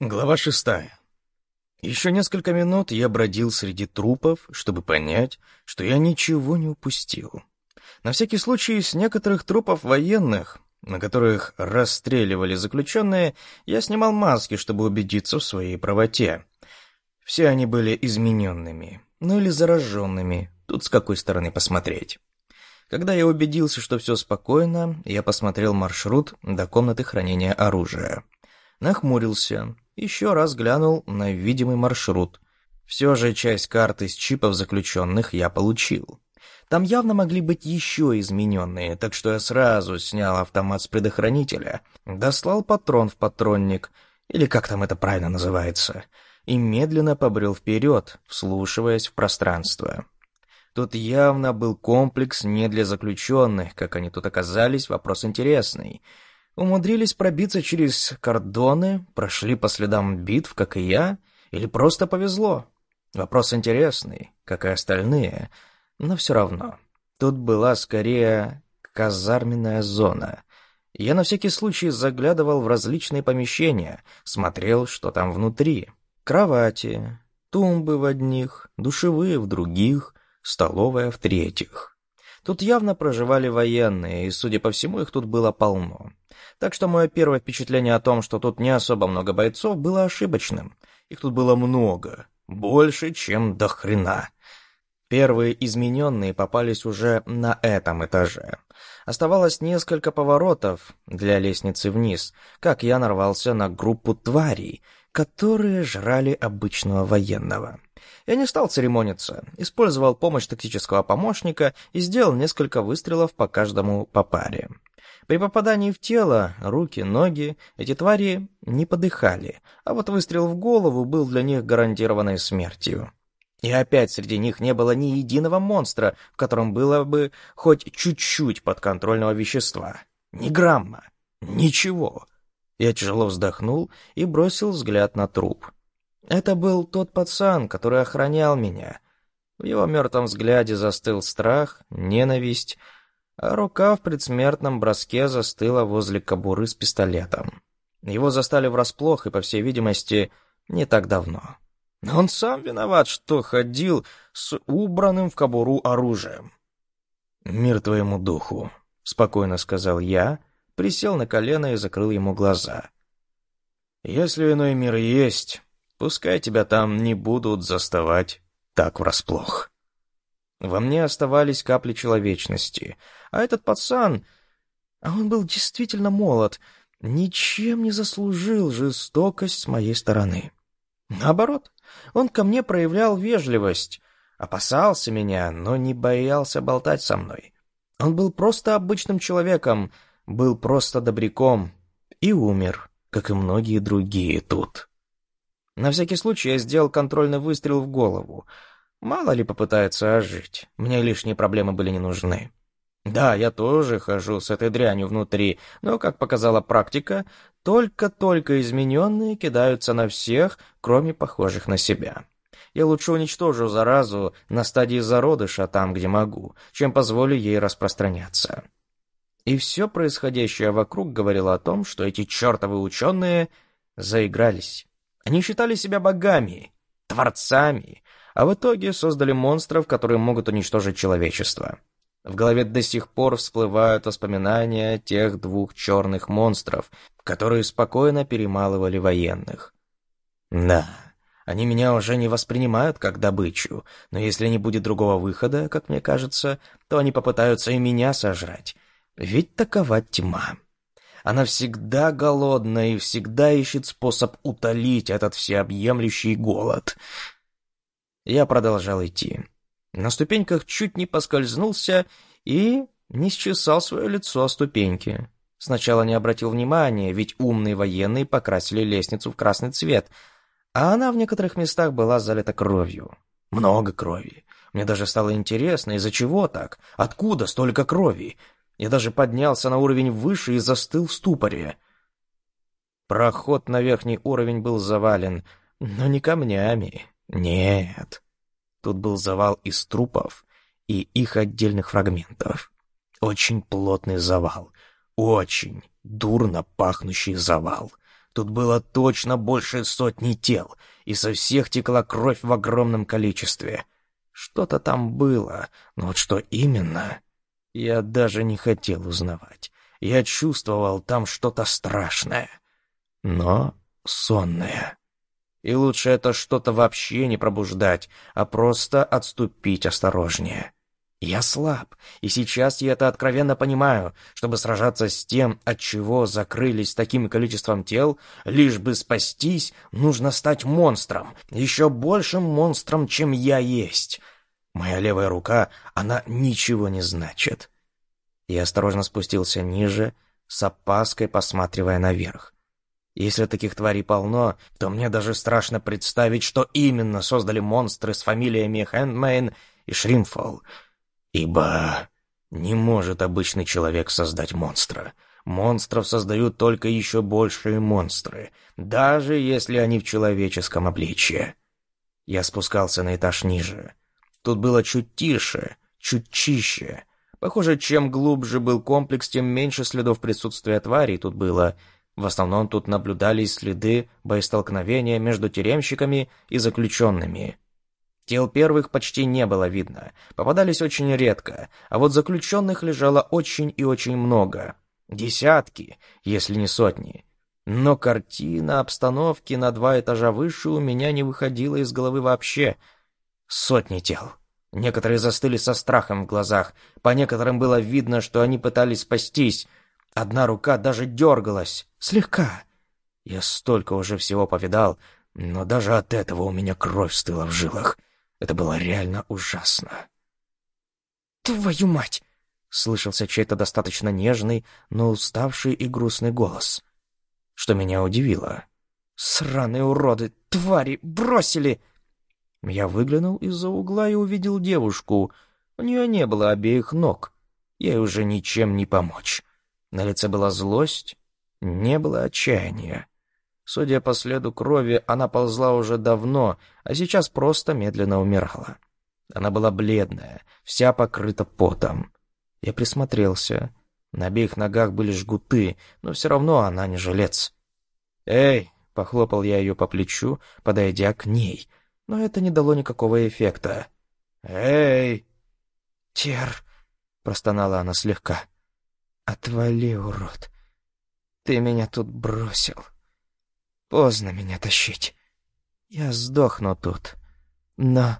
Глава шестая. Еще несколько минут я бродил среди трупов, чтобы понять, что я ничего не упустил. На всякий случай, с некоторых трупов военных, на которых расстреливали заключенные, я снимал маски, чтобы убедиться в своей правоте. Все они были измененными, ну или зараженными, тут с какой стороны посмотреть. Когда я убедился, что все спокойно, я посмотрел маршрут до комнаты хранения оружия. Нахмурился, еще раз глянул на видимый маршрут. Все же часть карты с чипов заключенных я получил. Там явно могли быть еще измененные, так что я сразу снял автомат с предохранителя, дослал патрон в патронник, или как там это правильно называется, и медленно побрел вперед, вслушиваясь в пространство. Тут явно был комплекс не для заключенных, как они тут оказались, вопрос интересный — умудрились пробиться через кордоны, прошли по следам битв, как и я, или просто повезло? Вопрос интересный, как и остальные, но все равно. Тут была скорее казарменная зона. Я на всякий случай заглядывал в различные помещения, смотрел, что там внутри. Кровати, тумбы в одних, душевые в других, столовая в третьих. Тут явно проживали военные, и, судя по всему, их тут было полно. Так что мое первое впечатление о том, что тут не особо много бойцов, было ошибочным. Их тут было много. Больше, чем до хрена. Первые измененные попались уже на этом этаже. Оставалось несколько поворотов для лестницы вниз, как я нарвался на группу тварей, которые жрали обычного военного. Я не стал церемониться, использовал помощь тактического помощника и сделал несколько выстрелов по каждому по паре. При попадании в тело, руки, ноги, эти твари не подыхали, а вот выстрел в голову был для них гарантированной смертью. И опять среди них не было ни единого монстра, в котором было бы хоть чуть-чуть подконтрольного вещества. Ни грамма. Ничего. Я тяжело вздохнул и бросил взгляд на труп. Это был тот пацан, который охранял меня. В его мертвом взгляде застыл страх, ненависть, а рука в предсмертном броске застыла возле кобуры с пистолетом. Его застали врасплох и, по всей видимости, не так давно. Но он сам виноват, что ходил с убранным в кобуру оружием. «Мир твоему духу», — спокойно сказал я, присел на колено и закрыл ему глаза. «Если иной мир есть, Пускай тебя там не будут заставать так врасплох. Во мне оставались капли человечности, а этот пацан, а он был действительно молод, ничем не заслужил жестокость с моей стороны. Наоборот, он ко мне проявлял вежливость, опасался меня, но не боялся болтать со мной. Он был просто обычным человеком, был просто добряком и умер, как и многие другие тут. На всякий случай я сделал контрольный выстрел в голову. Мало ли попытается ожить. Мне лишние проблемы были не нужны. Да, я тоже хожу с этой дрянью внутри, но, как показала практика, только-только измененные кидаются на всех, кроме похожих на себя. Я лучше уничтожу заразу на стадии зародыша там, где могу, чем позволю ей распространяться. И все происходящее вокруг говорило о том, что эти чертовы ученые заигрались. Они считали себя богами, творцами, а в итоге создали монстров, которые могут уничтожить человечество. В голове до сих пор всплывают воспоминания тех двух черных монстров, которые спокойно перемалывали военных. Да, они меня уже не воспринимают как добычу, но если не будет другого выхода, как мне кажется, то они попытаются и меня сожрать. Ведь такова тьма. Она всегда голодна и всегда ищет способ утолить этот всеобъемлющий голод. Я продолжал идти. На ступеньках чуть не поскользнулся и не счесал свое лицо о ступеньки. Сначала не обратил внимания, ведь умные военные покрасили лестницу в красный цвет, а она в некоторых местах была залита кровью. Много крови. Мне даже стало интересно, из-за чего так? Откуда столько крови? Я даже поднялся на уровень выше и застыл в ступоре. Проход на верхний уровень был завален, но не камнями. Нет. Тут был завал из трупов и их отдельных фрагментов. Очень плотный завал. Очень дурно пахнущий завал. Тут было точно больше сотни тел, и со всех текла кровь в огромном количестве. Что-то там было, но вот что именно, я даже не хотел узнавать. Я чувствовал там что-то страшное, но сонное. И лучше это что-то вообще не пробуждать, а просто отступить осторожнее. Я слаб, и сейчас я это откровенно понимаю. Чтобы сражаться с тем, от чего закрылись таким количеством тел, лишь бы спастись, нужно стать монстром, еще большим монстром, чем я есть. Моя левая рука, она ничего не значит. Я осторожно спустился ниже, с опаской посматривая наверх. Если таких тварей полно, то мне даже страшно представить, что именно создали монстры с фамилиями Хэндмейн и Шримфол — Ибо не может обычный человек создать монстра. Монстров создают только еще большие монстры, даже если они в человеческом обличье. Я спускался на этаж ниже. Тут было чуть тише, чуть чище. Похоже, чем глубже был комплекс, тем меньше следов присутствия тварей тут было. В основном тут наблюдались следы боестолкновения между тюремщиками и заключенными. Тел первых почти не было видно, попадались очень редко, а вот заключенных лежало очень и очень много. Десятки, если не сотни. Но картина обстановки на два этажа выше у меня не выходила из головы вообще. Сотни тел. Некоторые застыли со страхом в глазах, по некоторым было видно, что они пытались спастись. Одна рука даже дергалась, слегка. Я столько уже всего повидал, но даже от этого у меня кровь стыла в жилах. Это было реально ужасно. «Твою мать!» — слышался чей-то достаточно нежный, но уставший и грустный голос. Что меня удивило. «Сраные уроды! Твари! Бросили!» Я выглянул из-за угла и увидел девушку. У нее не было обеих ног. Ей уже ничем не помочь. На лице была злость, не было отчаяния. Судя по следу крови, она ползла уже давно, а сейчас просто медленно умирала. Она была бледная, вся покрыта потом. Я присмотрелся. На обеих ногах были жгуты, но все равно она не жилец. «Эй!» — похлопал я ее по плечу, подойдя к ней. Но это не дало никакого эффекта. «Эй!» «Тер!» — простонала она слегка. «Отвали, урод! Ты меня тут бросил!» Поздно меня тащить. Я сдохну тут, но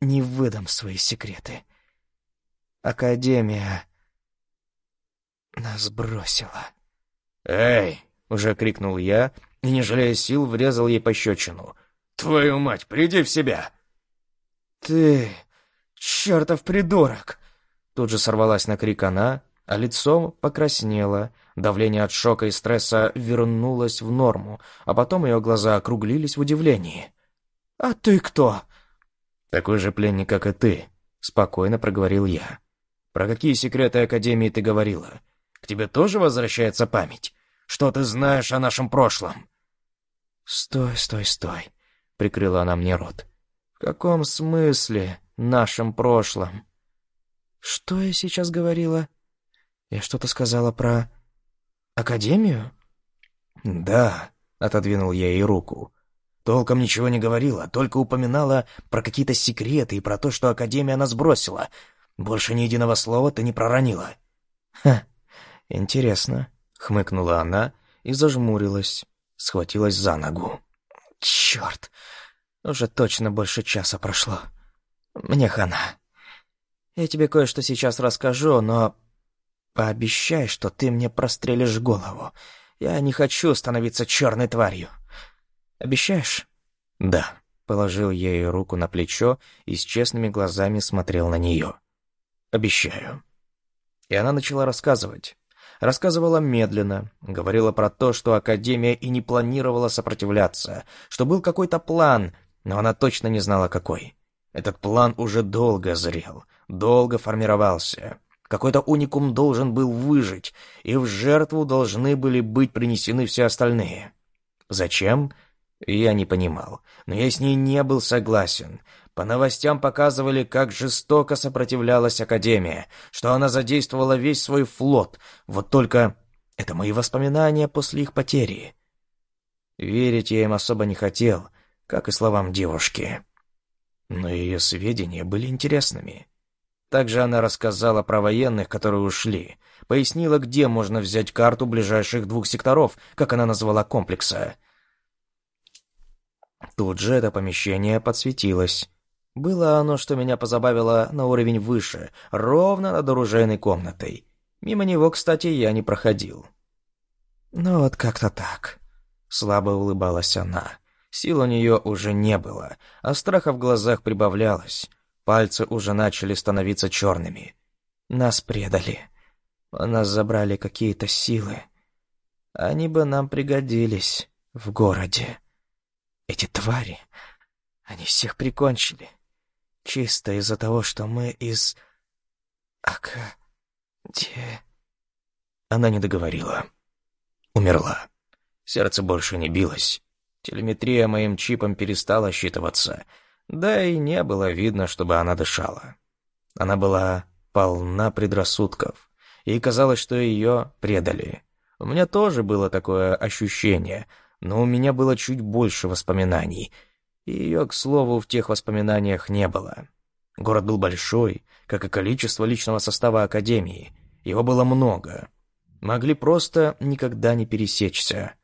не выдам свои секреты. Академия нас бросила. «Эй!» — уже крикнул я, и, не жалея сил, врезал ей пощечину. «Твою мать, приди в себя!» «Ты... чертов придурок!» Тут же сорвалась на крик она, а лицо покраснело, Давление от шока и стресса вернулось в норму, а потом ее глаза округлились в удивлении. «А ты кто?» «Такой же пленник, как и ты», — спокойно проговорил я. «Про какие секреты Академии ты говорила? К тебе тоже возвращается память? Что ты знаешь о нашем прошлом?» «Стой, стой, стой», — прикрыла она мне рот. «В каком смысле нашем прошлом?» «Что я сейчас говорила?» «Я что-то сказала про...» «Академию?» «Да», — отодвинул я ей руку. Толком ничего не говорила, только упоминала про какие-то секреты и про то, что Академия нас бросила. Больше ни единого слова ты не проронила. «Ха, интересно», — хмыкнула она и зажмурилась, схватилась за ногу. «Черт, уже точно больше часа прошло. Мне хана. Я тебе кое-что сейчас расскажу, но Пообещай, что ты мне прострелишь голову. Я не хочу становиться черной тварью. Обещаешь? Да. Положил я ее руку на плечо и с честными глазами смотрел на нее. Обещаю. И она начала рассказывать. Рассказывала медленно, говорила про то, что Академия и не планировала сопротивляться, что был какой-то план, но она точно не знала какой. Этот план уже долго зрел, долго формировался. Какой-то уникум должен был выжить, и в жертву должны были быть принесены все остальные. Зачем? Я не понимал, но я с ней не был согласен. По новостям показывали, как жестоко сопротивлялась Академия, что она задействовала весь свой флот. Вот только это мои воспоминания после их потери. Верить я им особо не хотел, как и словам девушки. Но ее сведения были интересными. Также она рассказала про военных, которые ушли, пояснила, где можно взять карту ближайших двух секторов, как она назвала комплекса. Тут же это помещение подсветилось. Было оно, что меня позабавило, на уровень выше, ровно над оружейной комнатой. Мимо него, кстати, я не проходил. Ну вот как-то так. Слабо улыбалась она. Сил у нее уже не было, а страха в глазах прибавлялось. Пальцы уже начали становиться черными. Нас предали. Нас забрали какие-то силы. Они бы нам пригодились в городе. Эти твари, они всех прикончили. Чисто из-за того, что мы из... Ака... Де... Она не договорила. Умерла. Сердце больше не билось. Телеметрия моим чипом перестала считываться. Да и не было видно, чтобы она дышала. Она была полна предрассудков. И казалось, что ее предали. У меня тоже было такое ощущение, но у меня было чуть больше воспоминаний — и ее, к слову, в тех воспоминаниях не было. Город был большой, как и количество личного состава Академии. Его было много. Могли просто никогда не пересечься.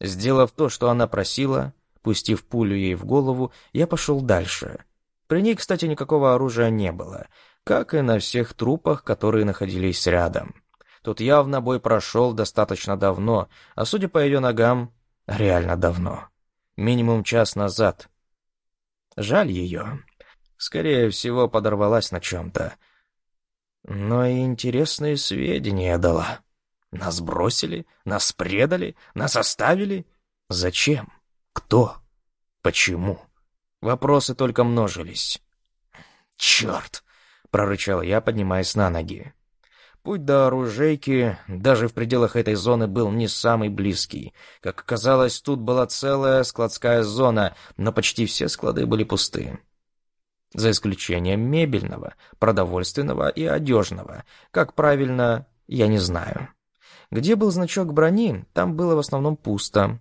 Сделав то, что она просила, пустив пулю ей в голову, я пошел дальше. При ней, кстати, никакого оружия не было, как и на всех трупах, которые находились рядом. Тут явно бой прошел достаточно давно, а судя по ее ногам, реально давно. Минимум час назад, Жаль ее. Скорее всего, подорвалась на чем-то. Но и интересные сведения дала. Нас бросили, нас предали, нас оставили. Зачем? Кто? Почему? Вопросы только множились. «Черт!» — прорычал я, поднимаясь на ноги. Путь до оружейки даже в пределах этой зоны был не самый близкий. Как оказалось, тут была целая складская зона, но почти все склады были пусты. За исключением мебельного, продовольственного и одежного. Как правильно, я не знаю. Где был значок брони, там было в основном пусто.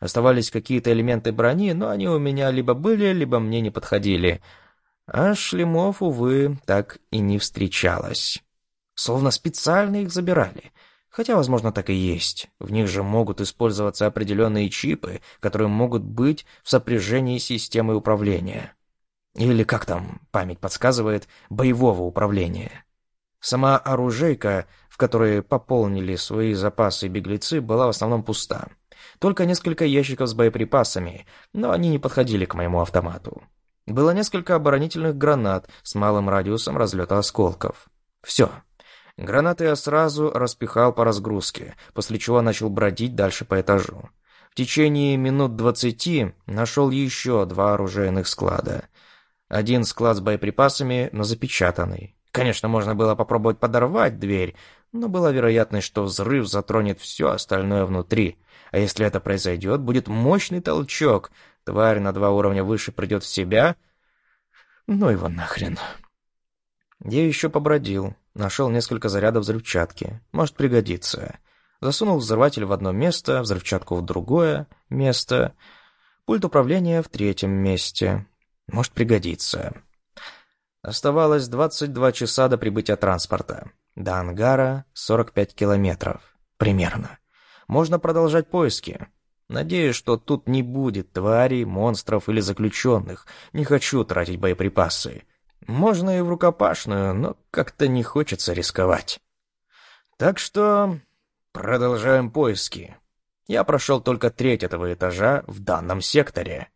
Оставались какие-то элементы брони, но они у меня либо были, либо мне не подходили. А шлемов, увы, так и не встречалось. Словно специально их забирали. Хотя, возможно, так и есть. В них же могут использоваться определенные чипы, которые могут быть в сопряжении с системой управления. Или, как там память подсказывает, боевого управления. Сама оружейка, в которой пополнили свои запасы беглецы, была в основном пуста. Только несколько ящиков с боеприпасами, но они не подходили к моему автомату. Было несколько оборонительных гранат с малым радиусом разлета осколков. Все. Гранаты я сразу распихал по разгрузке, после чего начал бродить дальше по этажу. В течение минут двадцати нашел еще два оружейных склада. Один склад с боеприпасами, но запечатанный. Конечно, можно было попробовать подорвать дверь, но была вероятность, что взрыв затронет все остальное внутри. А если это произойдет, будет мощный толчок. Тварь на два уровня выше придет в себя. Ну его нахрен. Я еще побродил, нашел несколько зарядов взрывчатки. Может пригодится. Засунул взрыватель в одно место, взрывчатку в другое место. Пульт управления в третьем месте. Может пригодится. Оставалось 22 часа до прибытия транспорта. До ангара 45 километров. Примерно. Можно продолжать поиски. Надеюсь, что тут не будет тварей, монстров или заключенных. Не хочу тратить боеприпасы. Можно и в рукопашную, но как-то не хочется рисковать. Так что продолжаем поиски. Я прошел только треть этого этажа в данном секторе.